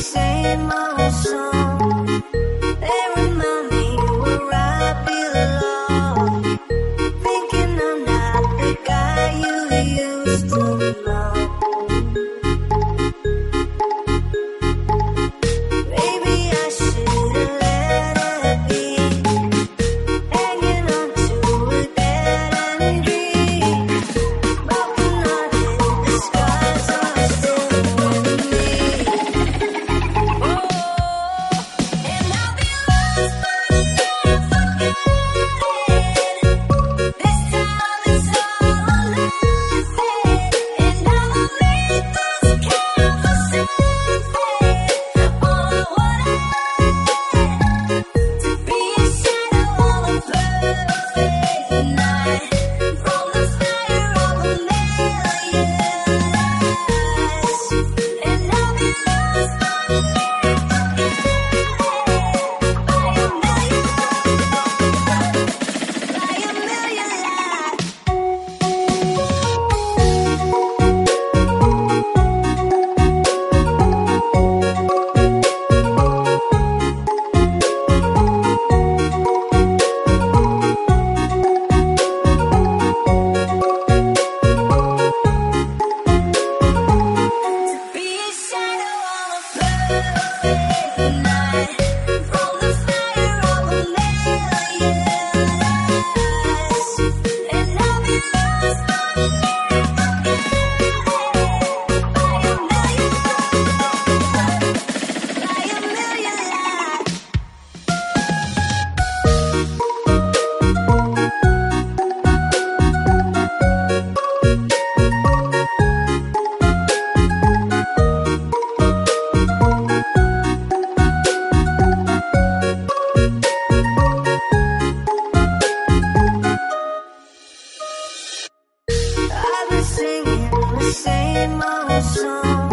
same old song. same old song.